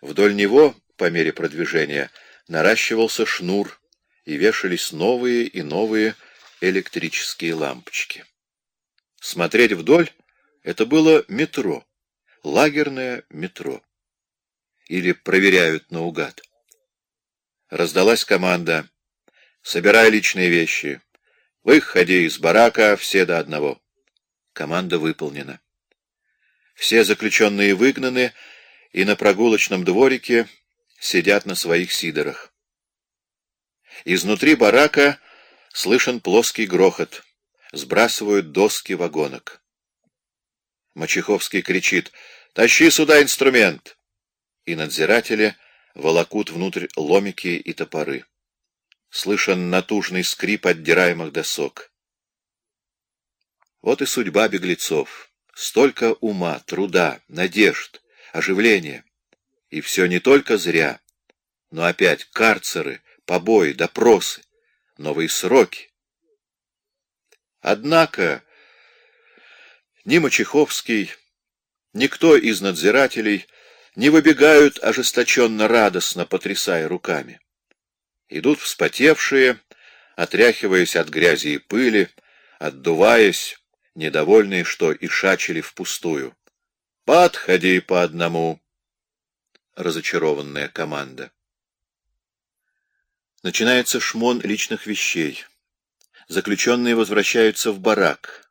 Вдоль него, по мере продвижения, наращивался шнур, и вешались новые и новые электрические лампочки. Смотреть вдоль — это было метро, лагерное метро. Или проверяют наугад. Раздалась команда «Собирай личные вещи. Выходи из барака все до одного». Команда выполнена. Все заключенные выгнаны и на прогулочном дворике сидят на своих сидорах. Изнутри барака слышен плоский грохот. Сбрасывают доски вагонок. Мачеховский кричит «Тащи сюда инструмент!» И надзиратели волокут внутрь ломики и топоры. Слышен натужный скрип отдираемых досок. Вот и судьба беглецов. Столько ума, труда, надежд, оживления. И все не только зря, но опять карцеры, побои, допросы, новые сроки. Однако ни Мачеховский, никто из надзирателей не выбегают ожесточенно радостно, потрясая руками. Идут вспотевшие, отряхиваясь от грязи и пыли, отдуваясь, недовольные, что и шачили впустую. «Подходи по одному!» Разочарованная команда. Начинается шмон личных вещей. Заключенные возвращаются в барак.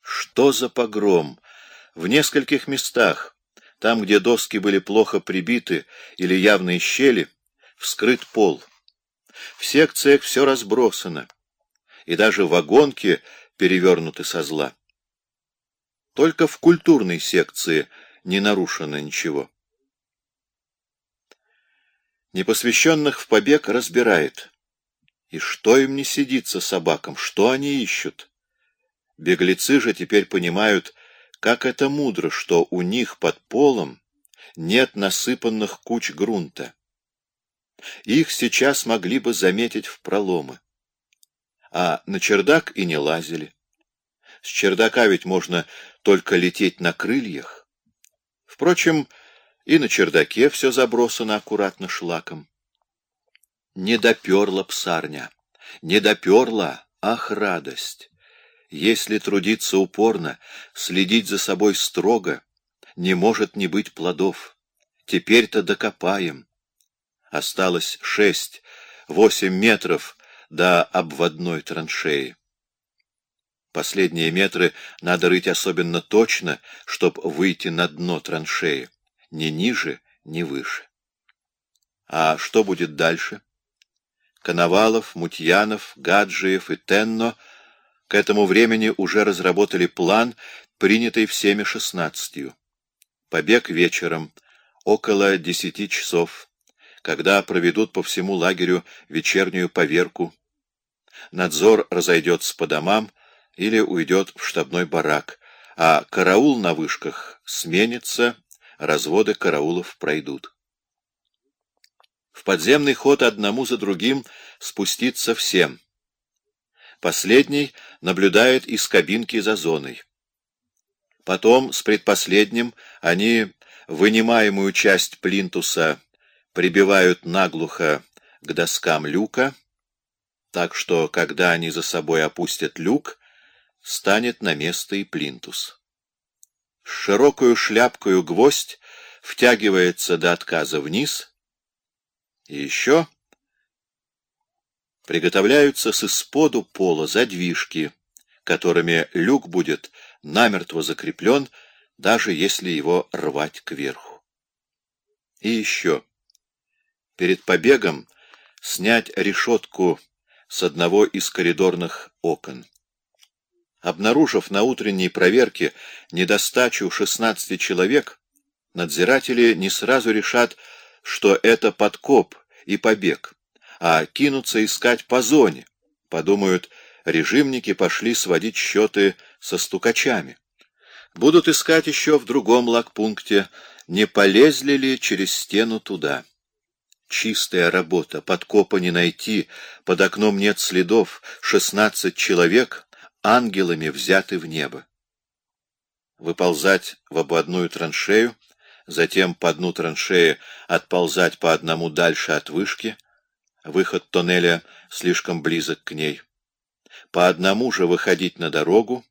Что за погром? В нескольких местах, там, где доски были плохо прибиты или явные щели, вскрыт пол. В секциях все разбросано, и даже вагонки перевернуты со зла. Только в культурной секции не нарушено ничего. Непосвященных в побег разбирает. И что им не сидится собакам, что они ищут? Беглецы же теперь понимают, как это мудро, что у них под полом нет насыпанных куч грунта. Их сейчас могли бы заметить в проломы. А на чердак и не лазили. С чердака ведь можно только лететь на крыльях. Впрочем, и на чердаке все забросано аккуратно шлаком. Не доперла псарня, не доперла, ах, радость! Если трудиться упорно, следить за собой строго, не может не быть плодов. Теперь-то докопаем. Осталось шесть, восемь метров до обводной траншеи. Последние метры надо рыть особенно точно, чтобы выйти на дно траншеи ни ниже, ни выше. А что будет дальше? Коновалов, Мутьянов, Гаджиев и Тенно к этому времени уже разработали план, принятый всеми шестнадцатью. Побег вечером, около десяти часов, когда проведут по всему лагерю вечернюю поверку. Надзор разойдется по домам или уйдет в штабной барак, а караул на вышках сменится разводы караулов пройдут. В подземный ход одному за другим спуститься всем. Последний наблюдает из кабинки за зоной. Потом, с предпоследним, они вынимаемую часть плинтуса прибивают наглухо к доскам люка, так что, когда они за собой опустят люк, станет на место и плинтус с широкую шляпкою гвоздь втягивается до отказа вниз, и еще приготовляются с исподу пола задвижки, которыми люк будет намертво закреплен, даже если его рвать кверху. И еще перед побегом снять решетку с одного из коридорных окон. Обнаружив на утренней проверке недостачу 16 человек, надзиратели не сразу решат, что это подкоп и побег, а кинутся искать по зоне. Подумают, режимники пошли сводить счеты со стукачами. Будут искать еще в другом лагпункте, не полезли ли через стену туда. Чистая работа, подкопа не найти, под окном нет следов, шестнадцать человек — ангелами взяты в небо. Выползать в ободную траншею, затем по дну траншеи отползать по одному дальше от вышки, выход тоннеля слишком близок к ней, по одному же выходить на дорогу,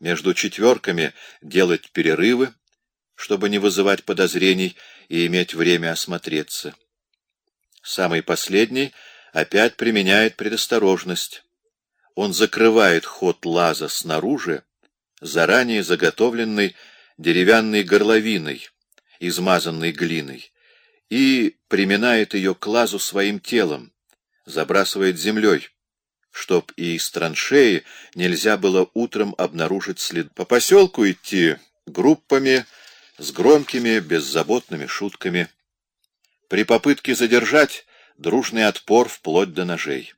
между четверками делать перерывы, чтобы не вызывать подозрений и иметь время осмотреться. Самый последний опять применяет предосторожность. Он закрывает ход лаза снаружи, заранее заготовленной деревянной горловиной, измазанной глиной, и приминает ее к лазу своим телом, забрасывает землей, чтоб и из траншеи нельзя было утром обнаружить след. По поселку идти группами с громкими беззаботными шутками. При попытке задержать дружный отпор вплоть до ножей.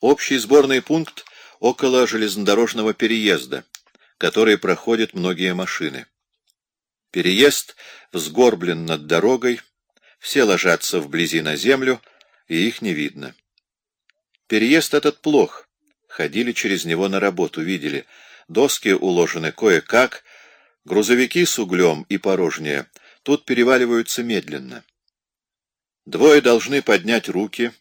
Общий сборный пункт около железнодорожного переезда, который проходят многие машины. Переезд взгорблен над дорогой, все ложатся вблизи на землю, и их не видно. Переезд этот плох. Ходили через него на работу, видели. Доски уложены кое-как, грузовики с углем и порожнее тут переваливаются медленно. Двое должны поднять руки,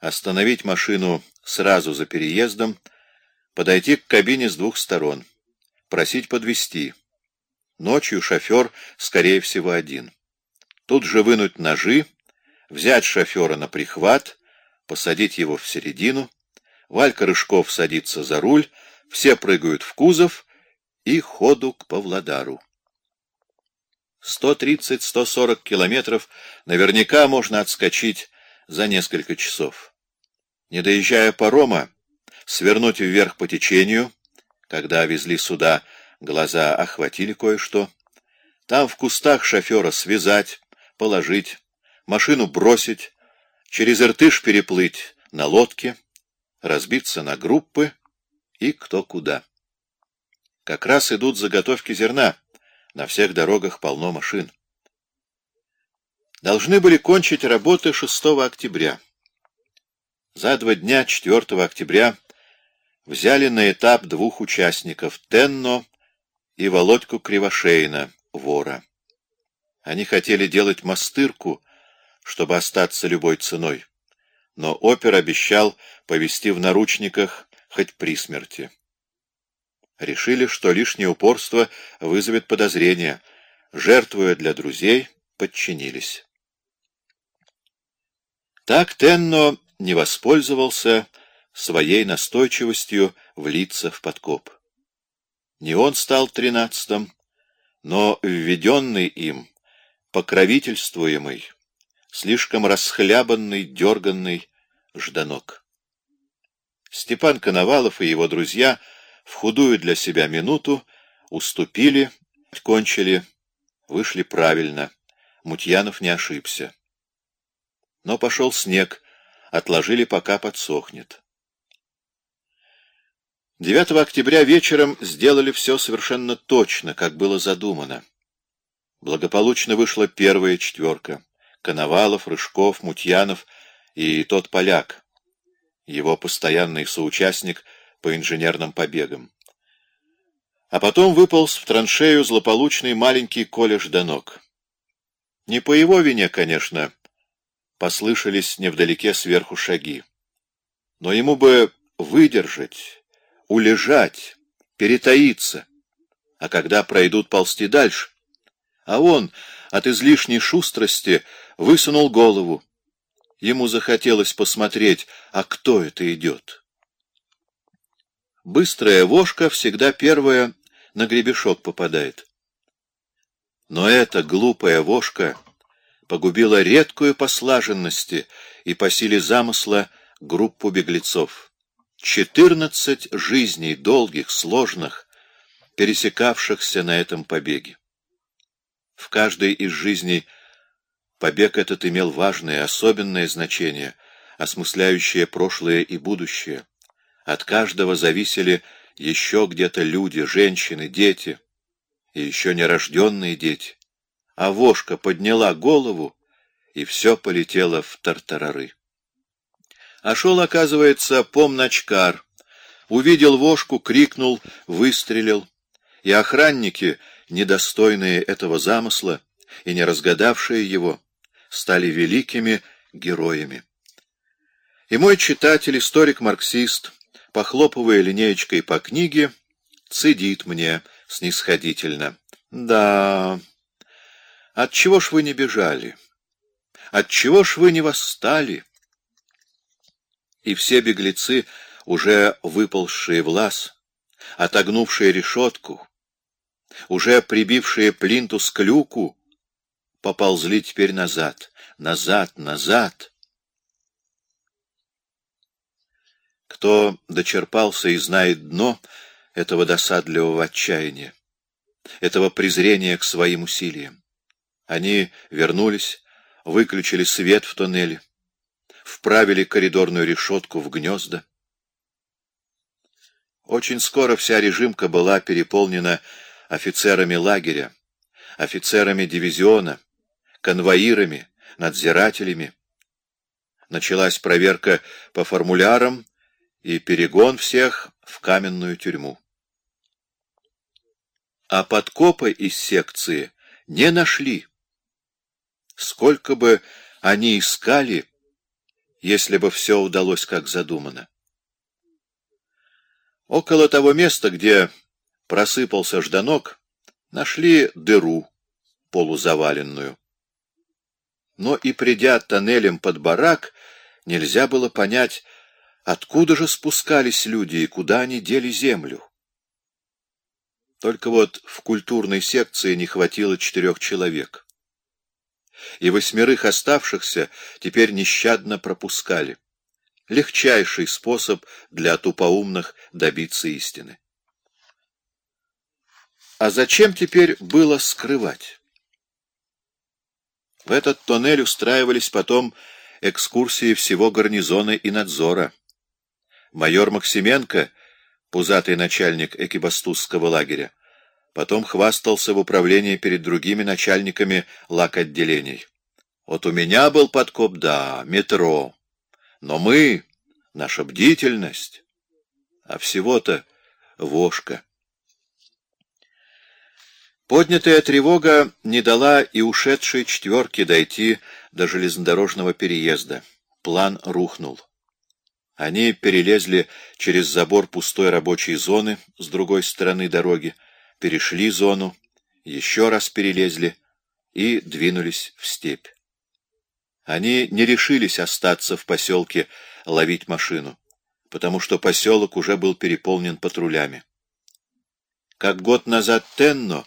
остановить машину сразу за переездом, подойти к кабине с двух сторон, просить подвести. Ночью шофер, скорее всего, один. Тут же вынуть ножи, взять шофера на прихват, посадить его в середину, Валька Рыжков садится за руль, все прыгают в кузов и ходу к Павлодару. 130-140 километров наверняка можно отскочить за несколько часов. Не доезжая парома, свернуть вверх по течению, когда везли сюда, глаза охватили кое-что, там в кустах шофера связать, положить, машину бросить, через Иртыш переплыть на лодке, разбиться на группы и кто куда. Как раз идут заготовки зерна, на всех дорогах полно машин. Должны были кончить работы 6 октября. За два дня 4 октября взяли на этап двух участников — Тенно и Володьку Кривошеина, вора. Они хотели делать мастырку, чтобы остаться любой ценой, но опер обещал повести в наручниках хоть при смерти. Решили, что лишнее упорство вызовет подозрения. Жертвуя для друзей, подчинились. Так Тенно не воспользовался своей настойчивостью влиться в подкоп. Не он стал тринадцатым, но введенный им, покровительствуемый, слишком расхлябанный, дерганный Жданок. Степан Коновалов и его друзья в худую для себя минуту уступили, кончили, вышли правильно. Мутьянов не ошибся. Но пошел снег, отложили, пока подсохнет. 9 октября вечером сделали все совершенно точно, как было задумано. Благополучно вышла первая четверка. Коновалов, Рыжков, Мутьянов и тот поляк, его постоянный соучастник по инженерным побегам. А потом выполз в траншею злополучный маленький Коля Жданок. Не по его вине, конечно, послышались невдалеке сверху шаги. Но ему бы выдержать улежать, перетаиться, а когда пройдут ползти дальше. А он от излишней шустрости высунул голову. Ему захотелось посмотреть, а кто это идет. Быстрая вошка всегда первая на гребешок попадает. Но эта глупая вошка погубила редкую по слаженности и по силе замысла группу беглецов. Четырнадцать жизней, долгих, сложных, пересекавшихся на этом побеге. В каждой из жизней побег этот имел важное, особенное значение, осмысляющее прошлое и будущее. От каждого зависели еще где-то люди, женщины, дети и еще нерожденные дети. А вошка подняла голову, и все полетело в тартарары. А шел, оказывается, помночкар. Увидел вошку, крикнул, выстрелил. И охранники недостойные этого замысла и не разгадавшие его, стали великими героями. И мой читатель, историк-марксист, похлопывая линеечкой по книге, цедит мне снисходительно. Да, отчего ж вы не бежали? Отчего ж вы не восстали? И все беглецы, уже выползшие в лаз, отогнувшие решетку, уже прибившие плинтус к люку, поползли теперь назад, назад, назад. Кто дочерпался и знает дно этого досадливого отчаяния, этого презрения к своим усилиям. Они вернулись, выключили свет в тоннеле, вправили коридорную решетку в гнезда. Очень скоро вся режимка была переполнена офицерами лагеря, офицерами дивизиона, конвоирами, надзирателями. Началась проверка по формулярам и перегон всех в каменную тюрьму. А подкопа из секции не нашли. Сколько бы они искали, если бы все удалось как задумано. Около того места, где просыпался Жданок, нашли дыру полузаваленную. Но и придя тоннелем под барак, нельзя было понять, откуда же спускались люди и куда они дели землю. Только вот в культурной секции не хватило четырех человек. И восьмерых оставшихся теперь нещадно пропускали легчайший способ для тупоумных добиться истины. А зачем теперь было скрывать? В этот тоннель устраивались потом экскурсии всего гарнизона и надзора. Майор Максименко, пузатый начальник экибастузского лагеря, потом хвастался в управлении перед другими начальниками лак-отделений. Вот у меня был подкоп, да, метро. Но мы, наша бдительность, а всего-то вошка. Поднятая тревога не дала и ушедшей четверке дойти до железнодорожного переезда. План рухнул. Они перелезли через забор пустой рабочей зоны с другой стороны дороги, перешли зону, еще раз перелезли и двинулись в степь. Они не решились остаться в поселке ловить машину, потому что поселок уже был переполнен патрулями. Как год назад Тенно,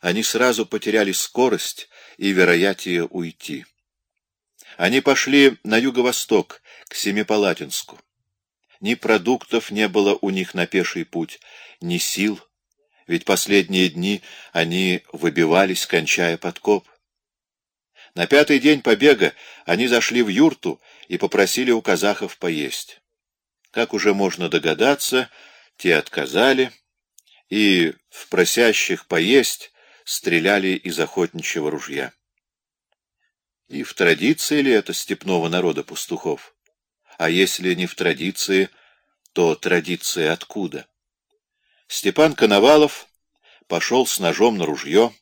они сразу потеряли скорость и вероятие уйти. Они пошли на юго-восток, к Семипалатинску. Ни продуктов не было у них на пеший путь, ни сил, ведь последние дни они выбивались, кончая подкоп. На пятый день побега они зашли в юрту и попросили у казахов поесть. Как уже можно догадаться, те отказали, и в просящих поесть стреляли из охотничьего ружья. И в традиции ли это степного народа пастухов? А если не в традиции, то традиции откуда? Степан Коновалов пошел с ножом на ружье,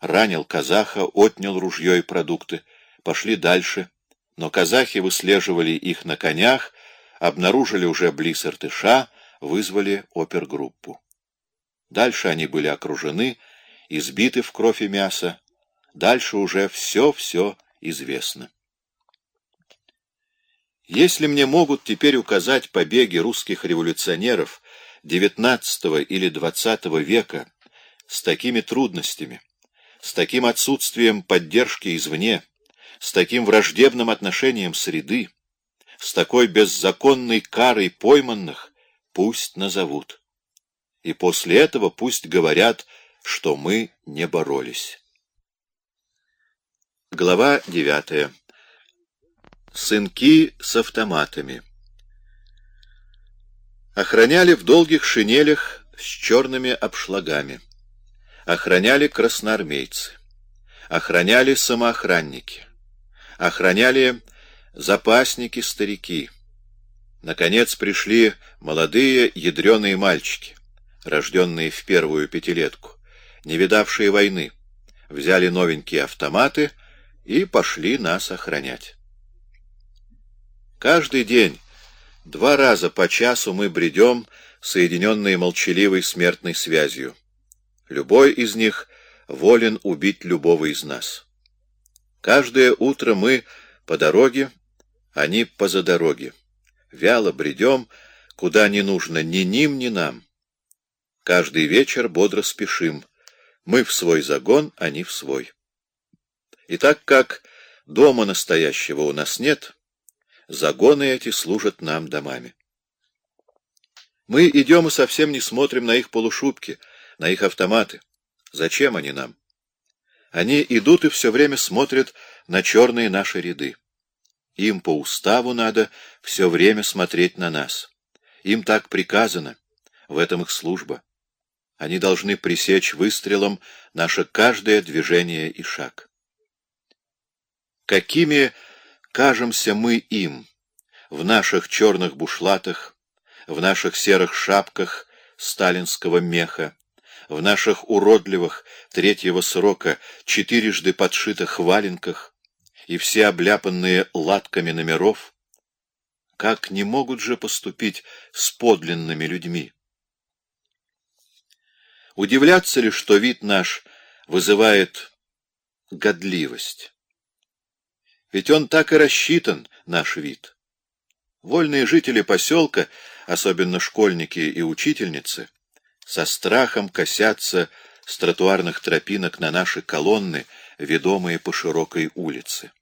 ранил казаха, отнял ружье и продукты, пошли дальше, но казахи выслеживали их на конях, обнаружили уже близ Иртыша, вызвали опергруппу. Дальше они были окружены, избиты в кровь и мясо, дальше уже все-все известно. Если мне могут теперь указать побеги русских революционеров XIX или XX века с такими трудностями, с таким отсутствием поддержки извне, с таким враждебным отношением среды, с такой беззаконной карой пойманных, пусть назовут. И после этого пусть говорят, что мы не боролись. Глава девятая. Сынки с автоматами. Охраняли в долгих шинелях с черными обшлагами охраняли красноармейцы, охраняли самоохранники, охраняли запасники-старики. Наконец пришли молодые ядреные мальчики, рожденные в первую пятилетку, не видавшие войны, взяли новенькие автоматы и пошли нас охранять. Каждый день, два раза по часу мы бредем, соединенные молчаливой смертной связью. Любой из них волен убить любого из нас. Каждое утро мы по дороге, они поза дороги. Вяло бредем, куда не нужно ни ним, ни нам. Каждый вечер бодро спешим. Мы в свой загон, они в свой. И так как дома настоящего у нас нет, загоны эти служат нам домами. Мы идем и совсем не смотрим на их полушубки, на их автоматы. Зачем они нам? Они идут и все время смотрят на черные наши ряды. Им по уставу надо все время смотреть на нас. Им так приказано, в этом их служба. Они должны пресечь выстрелом наше каждое движение и шаг. Какими кажемся мы им в наших черных бушлатах, в наших серых шапках сталинского меха, в наших уродливых третьего срока четырежды подшитых валенках и все обляпанные латками номеров, как не могут же поступить с подлинными людьми? Удивляться ли, что вид наш вызывает годливость? Ведь он так и рассчитан, наш вид. Вольные жители поселка, особенно школьники и учительницы, со страхом косятся с тротуарных тропинок на наши колонны, ведомые по широкой улице.